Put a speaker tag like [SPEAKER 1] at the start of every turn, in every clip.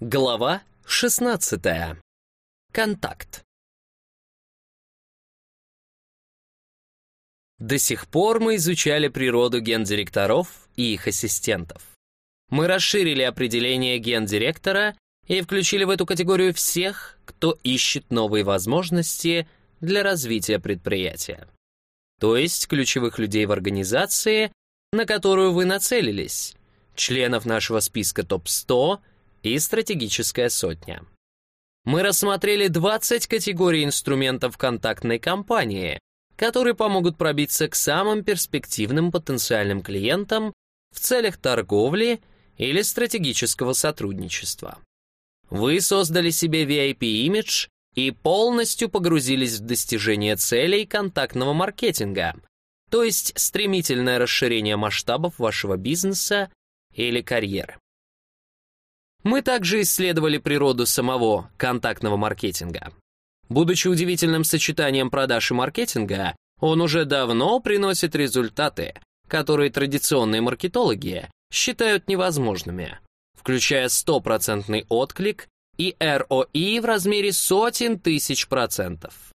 [SPEAKER 1] Глава 16. Контакт. До сих пор мы изучали природу гендиректоров и их ассистентов. Мы расширили определение гендиректора и включили в эту категорию всех, кто ищет новые возможности для развития предприятия. То есть ключевых людей в организации, на которую вы нацелились, членов нашего списка ТОП-100 и стратегическая сотня. Мы рассмотрели 20 категорий инструментов контактной кампании, которые помогут пробиться к самым перспективным потенциальным клиентам в целях торговли или стратегического сотрудничества. Вы создали себе VIP-имидж и полностью погрузились в достижение целей контактного маркетинга, то есть стремительное расширение масштабов вашего бизнеса или карьеры. Мы также исследовали природу самого контактного маркетинга. Будучи удивительным сочетанием продаж и маркетинга, он уже давно приносит результаты, которые традиционные маркетологи считают невозможными, включая стопроцентный отклик и ROI в размере сотен тысяч процентов.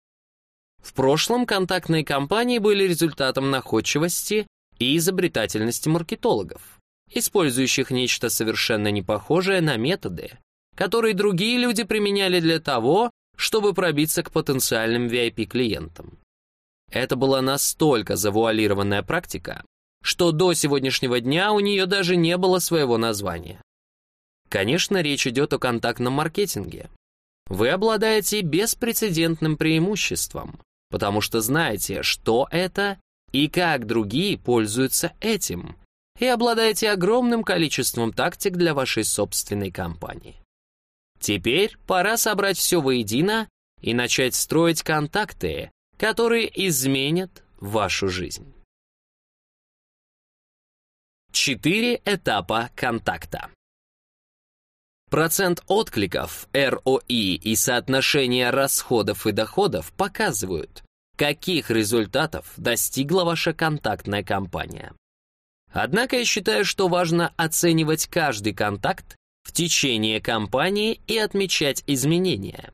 [SPEAKER 1] В прошлом контактные кампании были результатом находчивости и изобретательности маркетологов использующих нечто совершенно непохожее на методы, которые другие люди применяли для того, чтобы пробиться к потенциальным VIP-клиентам. Это была настолько завуалированная практика, что до сегодняшнего дня у нее даже не было своего названия. Конечно, речь идет о контактном маркетинге. Вы обладаете беспрецедентным преимуществом, потому что знаете, что это и как другие пользуются этим, и обладаете огромным количеством тактик для вашей собственной компании. Теперь пора собрать все воедино и начать строить контакты, которые изменят вашу жизнь. Четыре этапа контакта. Процент откликов, ROI и соотношение расходов и доходов показывают, каких результатов достигла ваша контактная компания. Однако я считаю, что важно оценивать каждый контакт в течение кампании и отмечать изменения.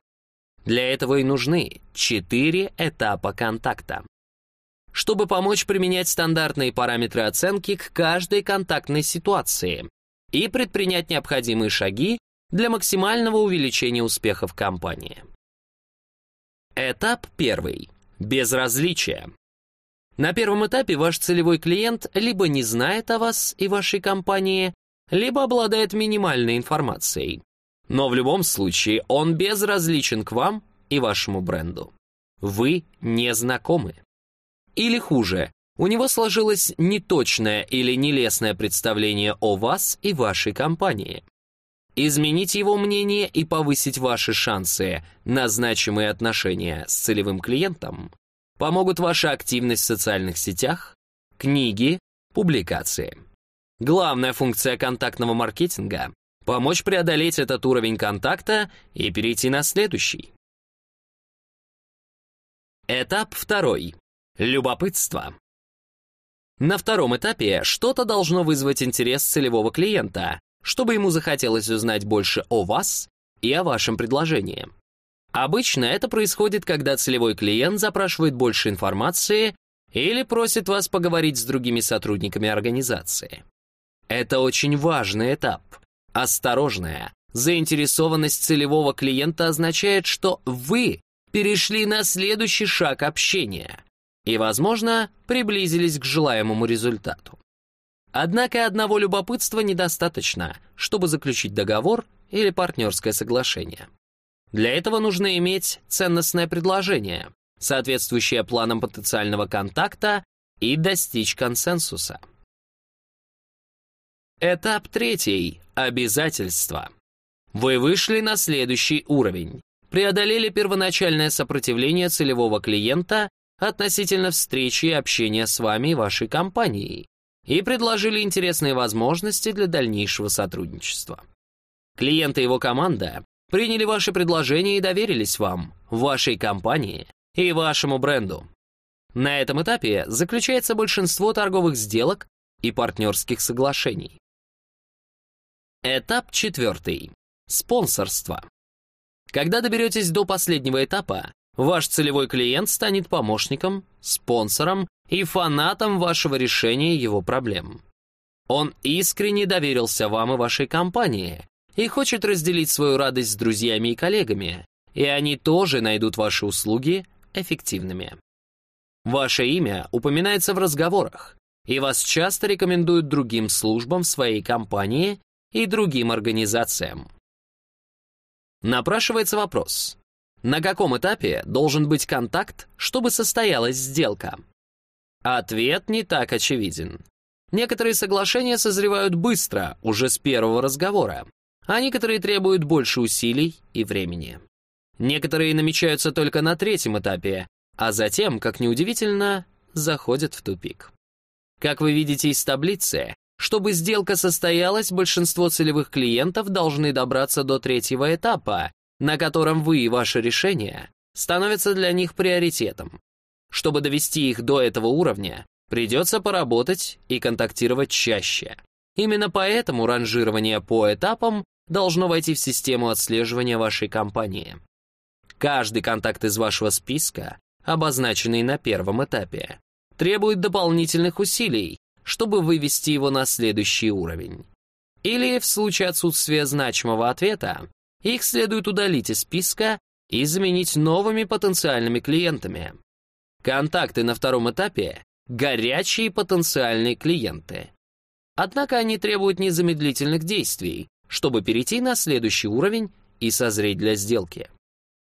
[SPEAKER 1] Для этого и нужны четыре этапа контакта. Чтобы помочь применять стандартные параметры оценки к каждой контактной ситуации и предпринять необходимые шаги для максимального увеличения успехов кампании. Этап первый. Безразличие. На первом этапе ваш целевой клиент либо не знает о вас и вашей компании, либо обладает минимальной информацией. Но в любом случае он безразличен к вам и вашему бренду. Вы не знакомы. Или хуже, у него сложилось неточное или нелестное представление о вас и вашей компании. Изменить его мнение и повысить ваши шансы на значимые отношения с целевым клиентом Помогут ваша активность в социальных сетях, книги, публикации. Главная функция контактного маркетинга — помочь преодолеть этот уровень контакта и перейти на следующий. Этап второй. Любопытство. На втором этапе что-то должно вызвать интерес целевого клиента, чтобы ему захотелось узнать больше о вас и о вашем предложении. Обычно это происходит, когда целевой клиент запрашивает больше информации или просит вас поговорить с другими сотрудниками организации. Это очень важный этап. Осторожная, заинтересованность целевого клиента означает, что вы перешли на следующий шаг общения и, возможно, приблизились к желаемому результату. Однако одного любопытства недостаточно, чтобы заключить договор или партнерское соглашение. Для этого нужно иметь ценностное предложение, соответствующее планам потенциального контакта и достичь консенсуса. Этап третий. Обязательства. Вы вышли на следующий уровень. Преодолели первоначальное сопротивление целевого клиента относительно встречи и общения с вами и вашей компанией и предложили интересные возможности для дальнейшего сотрудничества. Клиент и его команда приняли ваше предложение и доверились вам, вашей компании и вашему бренду. На этом этапе заключается большинство торговых сделок и партнерских соглашений. Этап четвертый. Спонсорство. Когда доберетесь до последнего этапа, ваш целевой клиент станет помощником, спонсором и фанатом вашего решения его проблем. Он искренне доверился вам и вашей компании и хочет разделить свою радость с друзьями и коллегами, и они тоже найдут ваши услуги эффективными. Ваше имя упоминается в разговорах, и вас часто рекомендуют другим службам в своей компании и другим организациям. Напрашивается вопрос, на каком этапе должен быть контакт, чтобы состоялась сделка? Ответ не так очевиден. Некоторые соглашения созревают быстро, уже с первого разговора, а некоторые требуют больше усилий и времени. Некоторые намечаются только на третьем этапе, а затем, как неудивительно, заходят в тупик. Как вы видите из таблицы, чтобы сделка состоялась, большинство целевых клиентов должны добраться до третьего этапа, на котором вы и ваше решение становятся для них приоритетом. Чтобы довести их до этого уровня, придется поработать и контактировать чаще. Именно поэтому ранжирование по этапам должно войти в систему отслеживания вашей компании. Каждый контакт из вашего списка, обозначенный на первом этапе, требует дополнительных усилий, чтобы вывести его на следующий уровень. Или, в случае отсутствия значимого ответа, их следует удалить из списка и заменить новыми потенциальными клиентами. Контакты на втором этапе — горячие потенциальные клиенты. Однако они требуют незамедлительных действий, чтобы перейти на следующий уровень и созреть для сделки.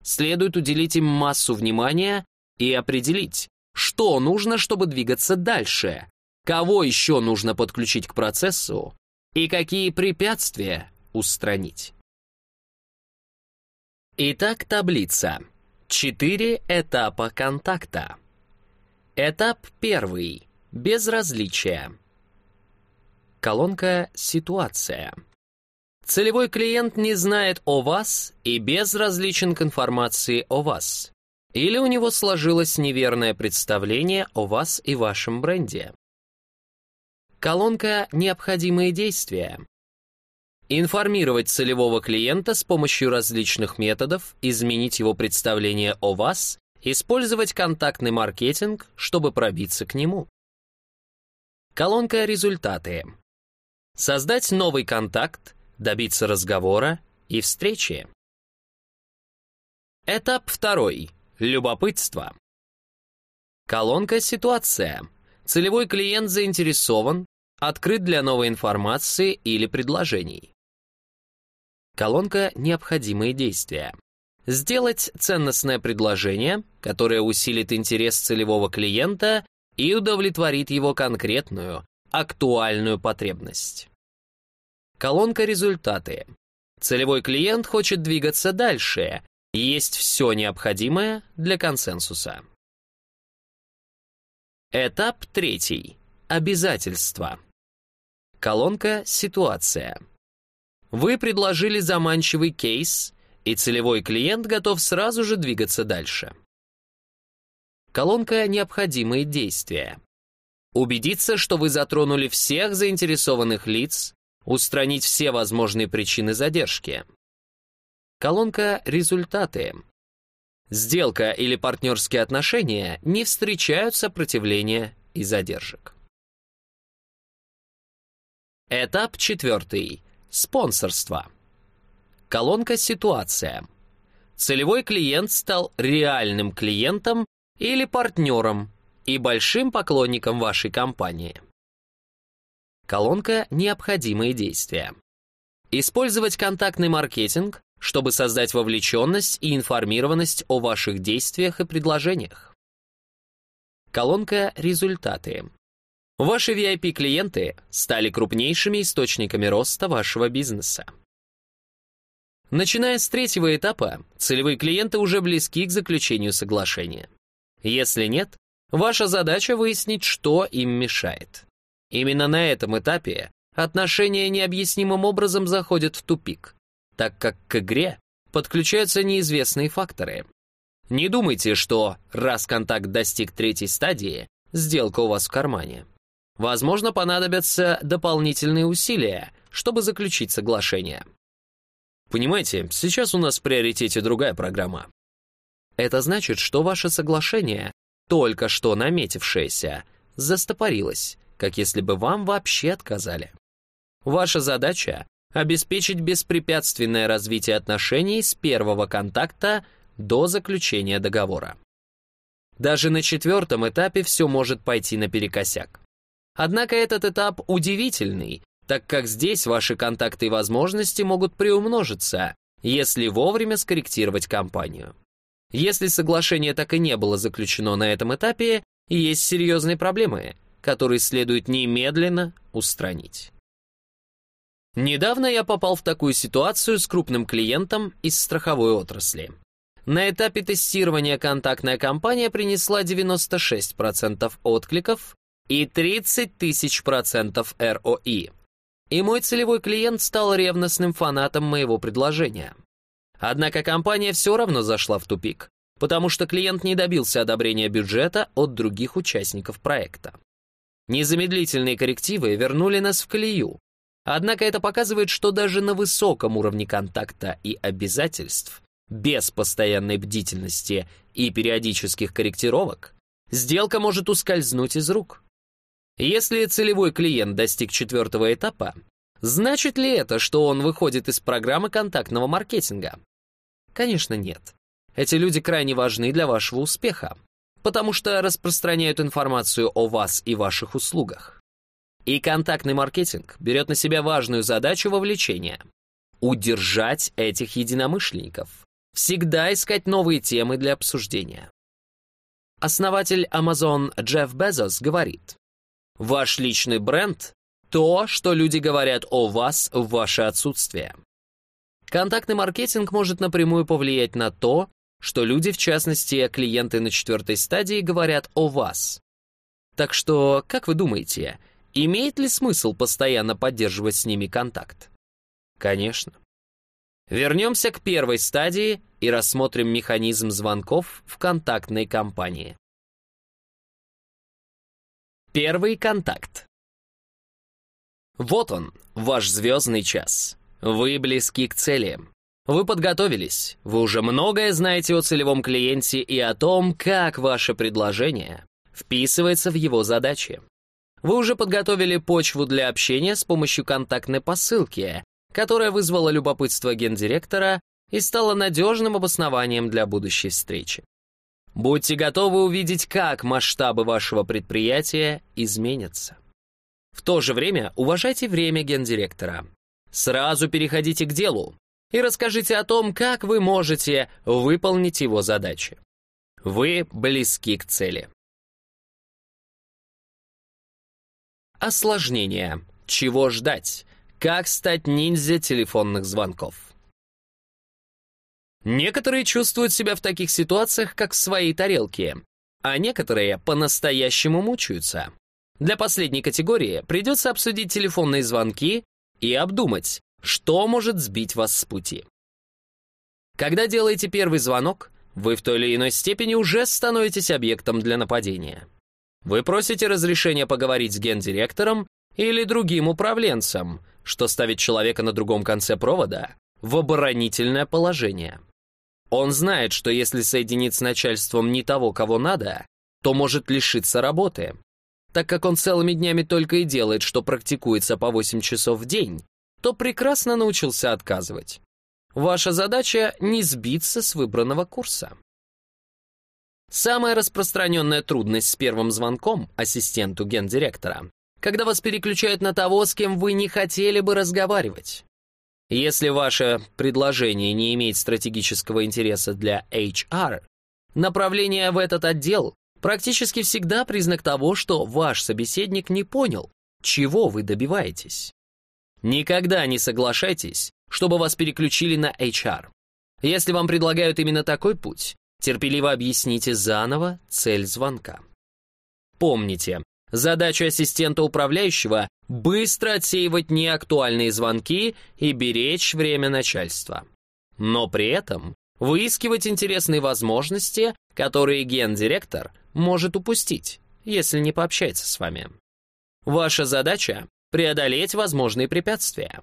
[SPEAKER 1] Следует уделить им массу внимания и определить, что нужно, чтобы двигаться дальше, кого еще нужно подключить к процессу и какие препятствия устранить. Итак, таблица. Четыре этапа контакта. Этап первый. Безразличие. Колонка «Ситуация». Целевой клиент не знает о вас и безразличен к информации о вас. Или у него сложилось неверное представление о вас и вашем бренде. Колонка «Необходимые действия». Информировать целевого клиента с помощью различных методов, изменить его представление о вас, использовать контактный маркетинг, чтобы пробиться к нему. Колонка «Результаты». Создать новый контакт, добиться разговора и встречи. Этап второй. Любопытство. Колонка «Ситуация». Целевой клиент заинтересован, открыт для новой информации или предложений. Колонка «Необходимые действия». Сделать ценностное предложение, которое усилит интерес целевого клиента и удовлетворит его конкретную, актуальную потребность. Колонка «Результаты». Целевой клиент хочет двигаться дальше, есть все необходимое для консенсуса. Этап третий. Обязательства. Колонка «Ситуация». Вы предложили заманчивый кейс, и целевой клиент готов сразу же двигаться дальше. Колонка «Необходимые действия». Убедиться, что вы затронули всех заинтересованных лиц, устранить все возможные причины задержки. Колонка «Результаты». Сделка или партнерские отношения не встречают сопротивления и задержек. Этап четвертый. Спонсорство. Колонка «Ситуация». Целевой клиент стал реальным клиентом или партнером и большим поклонником вашей компании. Колонка «Необходимые действия». Использовать контактный маркетинг, чтобы создать вовлеченность и информированность о ваших действиях и предложениях. Колонка «Результаты». Ваши VIP-клиенты стали крупнейшими источниками роста вашего бизнеса. Начиная с третьего этапа, целевые клиенты уже близки к заключению соглашения. Если нет, ваша задача выяснить, что им мешает. Именно на этом этапе отношения необъяснимым образом заходят в тупик, так как к игре подключаются неизвестные факторы. Не думайте, что раз контакт достиг третьей стадии, сделка у вас в кармане. Возможно, понадобятся дополнительные усилия, чтобы заключить соглашение. Понимаете, сейчас у нас в приоритете другая программа. Это значит, что ваше соглашение, только что наметившееся, застопорилось, как если бы вам вообще отказали. Ваша задача — обеспечить беспрепятственное развитие отношений с первого контакта до заключения договора. Даже на четвертом этапе все может пойти наперекосяк. Однако этот этап удивительный, так как здесь ваши контакты и возможности могут приумножиться, если вовремя скорректировать компанию. Если соглашение так и не было заключено на этом этапе, есть серьезные проблемы, которые следует немедленно устранить. Недавно я попал в такую ситуацию с крупным клиентом из страховой отрасли. На этапе тестирования контактная компания принесла 96% откликов и 30 тысяч процентов ROI. И мой целевой клиент стал ревностным фанатом моего предложения. Однако компания все равно зашла в тупик, потому что клиент не добился одобрения бюджета от других участников проекта. Незамедлительные коррективы вернули нас в колею. Однако это показывает, что даже на высоком уровне контакта и обязательств, без постоянной бдительности и периодических корректировок, сделка может ускользнуть из рук. Если целевой клиент достиг четвертого этапа, значит ли это, что он выходит из программы контактного маркетинга? Конечно, нет. Эти люди крайне важны для вашего успеха потому что распространяют информацию о вас и ваших услугах. И контактный маркетинг берет на себя важную задачу вовлечения — удержать этих единомышленников, всегда искать новые темы для обсуждения. Основатель Amazon Джефф Безос говорит, «Ваш личный бренд — то, что люди говорят о вас в ваше отсутствие». Контактный маркетинг может напрямую повлиять на то, что люди, в частности, клиенты на четвертой стадии, говорят о вас. Так что, как вы думаете, имеет ли смысл постоянно поддерживать с ними контакт? Конечно. Вернемся к первой стадии и рассмотрим механизм звонков в контактной компании. Первый контакт. Вот он, ваш звездный час. Вы близки к цели. Вы подготовились, вы уже многое знаете о целевом клиенте и о том, как ваше предложение вписывается в его задачи. Вы уже подготовили почву для общения с помощью контактной посылки, которая вызвала любопытство гендиректора и стала надежным обоснованием для будущей встречи. Будьте готовы увидеть, как масштабы вашего предприятия изменятся. В то же время уважайте время гендиректора. Сразу переходите к делу, и расскажите о том, как вы можете выполнить его задачи. Вы близки к цели. Осложнение. Чего ждать? Как стать ниндзя телефонных звонков? Некоторые чувствуют себя в таких ситуациях, как в своей тарелке, а некоторые по-настоящему мучаются. Для последней категории придется обсудить телефонные звонки и обдумать, что может сбить вас с пути? Когда делаете первый звонок, вы в той или иной степени уже становитесь объектом для нападения. Вы просите разрешения поговорить с гендиректором или другим управленцем, что ставит человека на другом конце провода в оборонительное положение. Он знает, что если соединить с начальством не того, кого надо, то может лишиться работы, так как он целыми днями только и делает, что практикуется по 8 часов в день, то прекрасно научился отказывать. Ваша задача — не сбиться с выбранного курса. Самая распространенная трудность с первым звонком ассистенту гендиректора, когда вас переключают на того, с кем вы не хотели бы разговаривать. Если ваше предложение не имеет стратегического интереса для HR, направление в этот отдел практически всегда признак того, что ваш собеседник не понял, чего вы добиваетесь. Никогда не соглашайтесь, чтобы вас переключили на HR. Если вам предлагают именно такой путь, терпеливо объясните заново цель звонка. Помните, задача ассистента управляющего — быстро отсеивать неактуальные звонки и беречь время начальства. Но при этом выискивать интересные возможности, которые гендиректор может упустить, если не пообщается с вами. Ваша задача преодолеть возможные препятствия.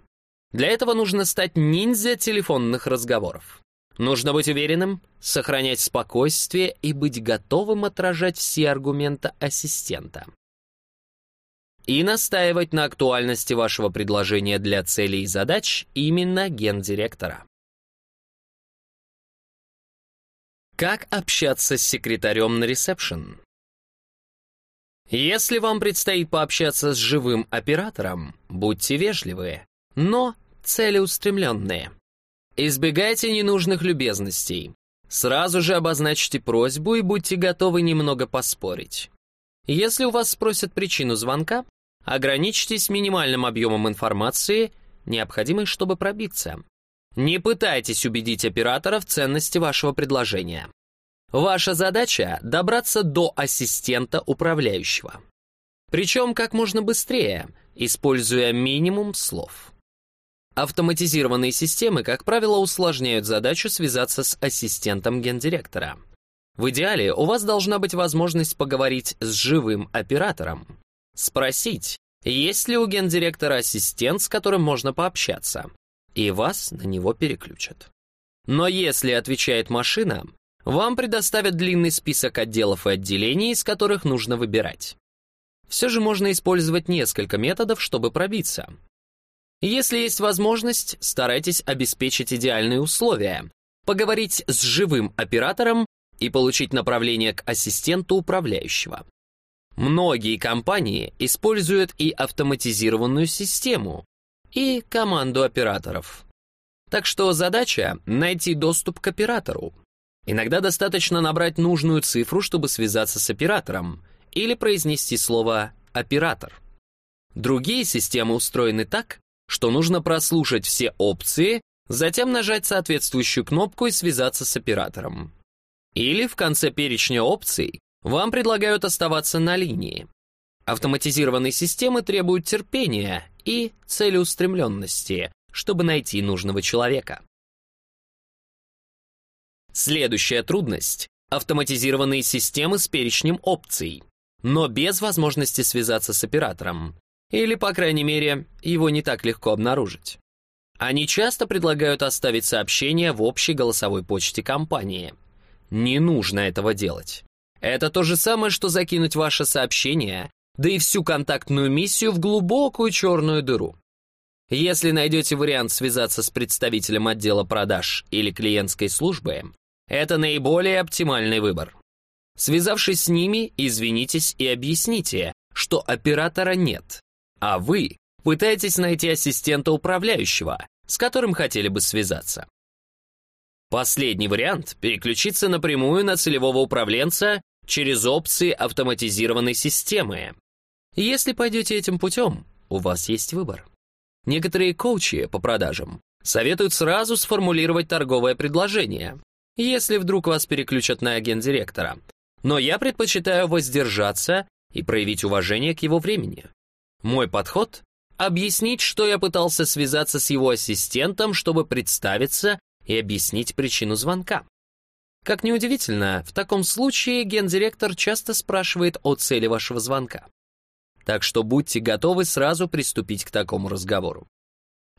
[SPEAKER 1] Для этого нужно стать ниндзя телефонных разговоров. Нужно быть уверенным, сохранять спокойствие и быть готовым отражать все аргументы ассистента. И настаивать на актуальности вашего предложения для целей и задач именно гендиректора. Как общаться с секретарем на ресепшн? Если вам предстоит пообщаться с живым оператором, будьте вежливые, но целеустремленные. Избегайте ненужных любезностей. Сразу же обозначьте просьбу и будьте готовы немного поспорить. Если у вас спросят причину звонка, ограничьтесь минимальным объемом информации, необходимой, чтобы пробиться. Не пытайтесь убедить оператора в ценности вашего предложения. Ваша задача — добраться до ассистента управляющего. Причем как можно быстрее, используя минимум слов. Автоматизированные системы, как правило, усложняют задачу связаться с ассистентом гендиректора. В идеале у вас должна быть возможность поговорить с живым оператором. Спросить, есть ли у гендиректора ассистент, с которым можно пообщаться, и вас на него переключат. Но если отвечает машина, вам предоставят длинный список отделов и отделений, из которых нужно выбирать. Все же можно использовать несколько методов, чтобы пробиться. Если есть возможность, старайтесь обеспечить идеальные условия, поговорить с живым оператором и получить направление к ассистенту управляющего. Многие компании используют и автоматизированную систему, и команду операторов. Так что задача — найти доступ к оператору, Иногда достаточно набрать нужную цифру, чтобы связаться с оператором, или произнести слово «оператор». Другие системы устроены так, что нужно прослушать все опции, затем нажать соответствующую кнопку и связаться с оператором. Или в конце перечня опций вам предлагают оставаться на линии. Автоматизированные системы требуют терпения и целеустремленности, чтобы найти нужного человека. Следующая трудность — автоматизированные системы с перечнем опций, но без возможности связаться с оператором. Или, по крайней мере, его не так легко обнаружить. Они часто предлагают оставить сообщение в общей голосовой почте компании. Не нужно этого делать. Это то же самое, что закинуть ваше сообщение, да и всю контактную миссию в глубокую черную дыру. Если найдете вариант связаться с представителем отдела продаж или клиентской службы, это наиболее оптимальный выбор. Связавшись с ними, извинитесь и объясните, что оператора нет, а вы пытаетесь найти ассистента управляющего, с которым хотели бы связаться. Последний вариант — переключиться напрямую на целевого управленца через опции автоматизированной системы. Если пойдете этим путем, у вас есть выбор. Некоторые коучи по продажам советуют сразу сформулировать торговое предложение, если вдруг вас переключат на агент-директора. Но я предпочитаю воздержаться и проявить уважение к его времени. Мой подход — объяснить, что я пытался связаться с его ассистентом, чтобы представиться и объяснить причину звонка. Как неудивительно, в таком случае гендиректор часто спрашивает о цели вашего звонка. Так что будьте готовы сразу приступить к такому разговору.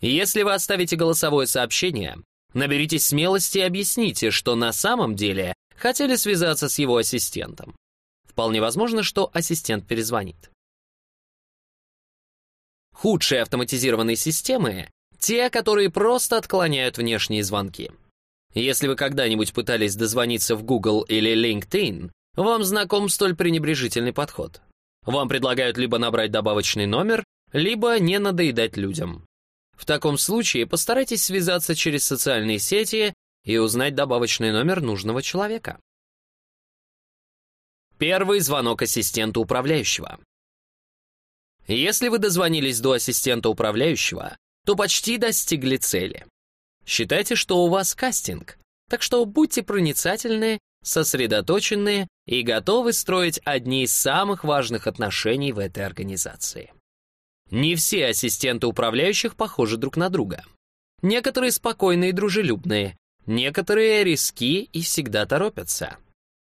[SPEAKER 1] Если вы оставите голосовое сообщение, Наберитесь смелости и объясните, что на самом деле хотели связаться с его ассистентом. Вполне возможно, что ассистент перезвонит. Худшие автоматизированные системы — те, которые просто отклоняют внешние звонки. Если вы когда-нибудь пытались дозвониться в Google или LinkedIn, вам знаком столь пренебрежительный подход. Вам предлагают либо набрать добавочный номер, либо не надоедать людям. В таком случае постарайтесь связаться через социальные сети и узнать добавочный номер нужного человека. Первый звонок ассистента управляющего. Если вы дозвонились до ассистента управляющего, то почти достигли цели. Считайте, что у вас кастинг, так что будьте проницательны, сосредоточены и готовы строить одни из самых важных отношений в этой организации. Не все ассистенты управляющих похожи друг на друга. Некоторые спокойные и дружелюбные, некоторые риски и всегда торопятся.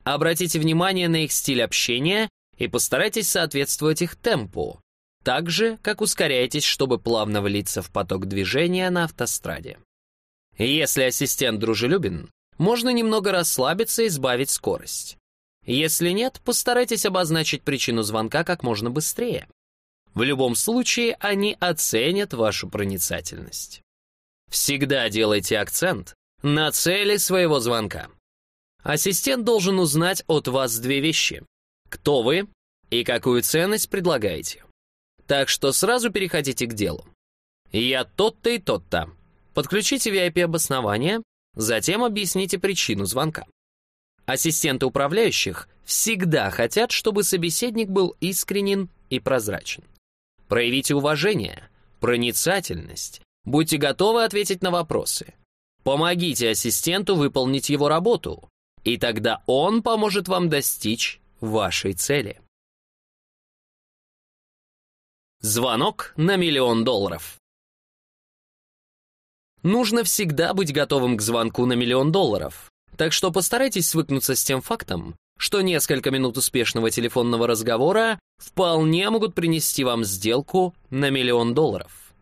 [SPEAKER 1] Обратите внимание на их стиль общения и постарайтесь соответствовать их темпу. так же, как ускоряетесь, чтобы плавно влиться в поток движения на автостраде. Если ассистент дружелюбен, можно немного расслабиться и сбавить скорость. Если нет, постарайтесь обозначить причину звонка как можно быстрее. В любом случае, они оценят вашу проницательность. Всегда делайте акцент на цели своего звонка. Ассистент должен узнать от вас две вещи. Кто вы и какую ценность предлагаете. Так что сразу переходите к делу. Я тот-то и тот-то. Подключите VIP-обоснование, затем объясните причину звонка. Ассистенты управляющих всегда хотят, чтобы собеседник был искренен и прозрачен. Проявите уважение, проницательность, будьте готовы ответить на вопросы. Помогите ассистенту выполнить его работу, и тогда он поможет вам достичь вашей цели. Звонок на миллион долларов. Нужно всегда быть готовым к звонку на миллион долларов. Так что постарайтесь свыкнуться с тем фактом, что несколько минут успешного телефонного разговора вполне могут принести вам сделку на миллион долларов.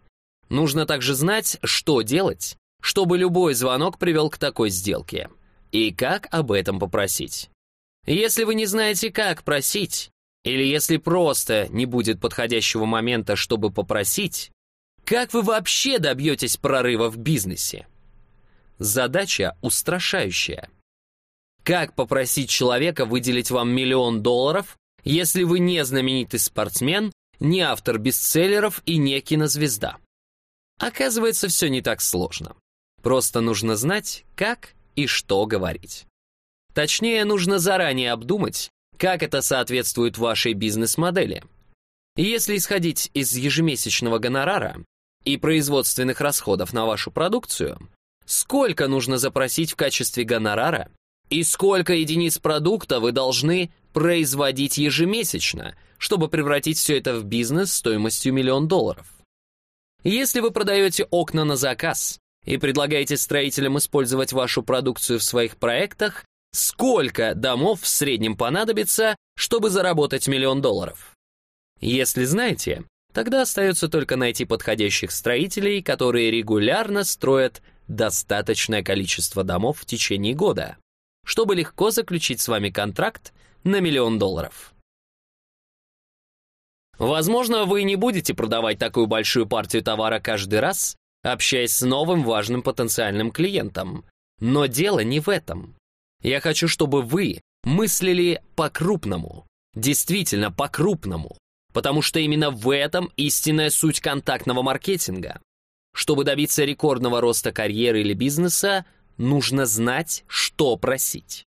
[SPEAKER 1] Нужно также знать, что делать, чтобы любой звонок привел к такой сделке, и как об этом попросить. Если вы не знаете, как просить, или если просто не будет подходящего момента, чтобы попросить, как вы вообще добьетесь прорыва в бизнесе? Задача устрашающая. Как попросить человека выделить вам миллион долларов, если вы не знаменитый спортсмен, не автор бестселлеров и не кинозвезда? Оказывается, все не так сложно. Просто нужно знать, как и что говорить. Точнее, нужно заранее обдумать, как это соответствует вашей бизнес-модели. Если исходить из ежемесячного гонорара и производственных расходов на вашу продукцию, сколько нужно запросить в качестве гонорара и сколько единиц продукта вы должны производить ежемесячно, чтобы превратить все это в бизнес стоимостью миллион долларов. Если вы продаете окна на заказ и предлагаете строителям использовать вашу продукцию в своих проектах, Сколько домов в среднем понадобится, чтобы заработать миллион долларов? Если знаете, тогда остается только найти подходящих строителей, которые регулярно строят достаточное количество домов в течение года, чтобы легко заключить с вами контракт на миллион долларов. Возможно, вы не будете продавать такую большую партию товара каждый раз, общаясь с новым важным потенциальным клиентом. Но дело не в этом. Я хочу, чтобы вы мыслили по-крупному. Действительно по-крупному. Потому что именно в этом истинная суть контактного маркетинга. Чтобы добиться рекордного роста карьеры или бизнеса, нужно знать, что просить.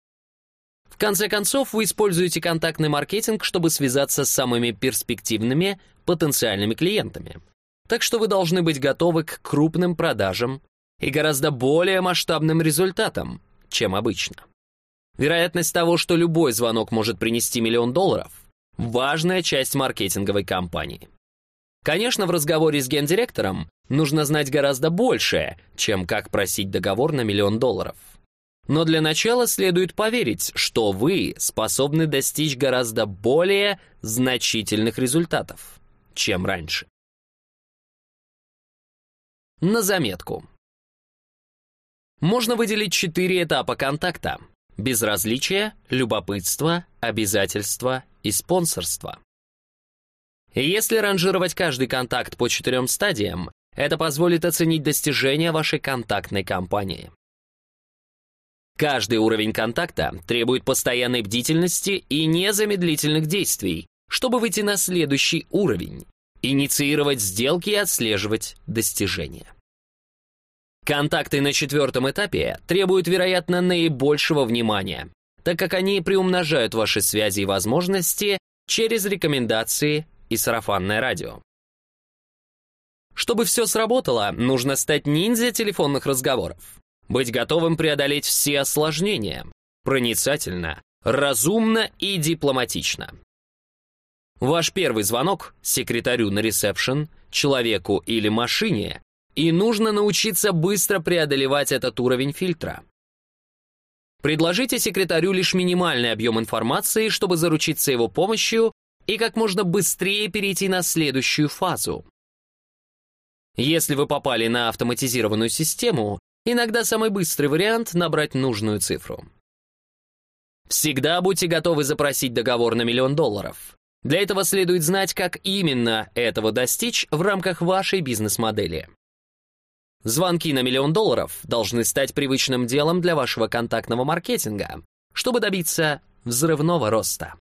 [SPEAKER 1] В конце концов, вы используете контактный маркетинг, чтобы связаться с самыми перспективными потенциальными клиентами. Так что вы должны быть готовы к крупным продажам и гораздо более масштабным результатам, чем обычно. Вероятность того, что любой звонок может принести миллион долларов – важная часть маркетинговой кампании. Конечно, в разговоре с гендиректором нужно знать гораздо больше, чем как просить договор на миллион долларов. Но для начала следует поверить, что вы способны достичь гораздо более значительных результатов, чем раньше. На заметку. Можно выделить четыре этапа контакта, безразличие, любопытство, обязательство и спонсорство. Если ранжировать каждый контакт по четырем стадиям, это позволит оценить достижения вашей контактной кампании. Каждый уровень контакта требует постоянной бдительности и незамедлительных действий, чтобы выйти на следующий уровень, инициировать сделки и отслеживать достижения. Контакты на четвертом этапе требуют, вероятно, наибольшего внимания, так как они приумножают ваши связи и возможности через рекомендации и сарафанное радио. Чтобы все сработало, нужно стать ниндзя телефонных разговоров, быть готовым преодолеть все осложнения, проницательно, разумно и дипломатично. Ваш первый звонок секретарю на ресепшн, человеку или машине и нужно научиться быстро преодолевать этот уровень фильтра. Предложите секретарю лишь минимальный объем информации, чтобы заручиться его помощью и как можно быстрее перейти на следующую фазу. Если вы попали на автоматизированную систему, иногда самый быстрый вариант — набрать нужную цифру. Всегда будьте готовы запросить договор на миллион долларов. Для этого следует знать, как именно этого достичь в рамках вашей бизнес-модели. Звонки на миллион долларов должны стать привычным делом для вашего контактного маркетинга, чтобы добиться взрывного роста.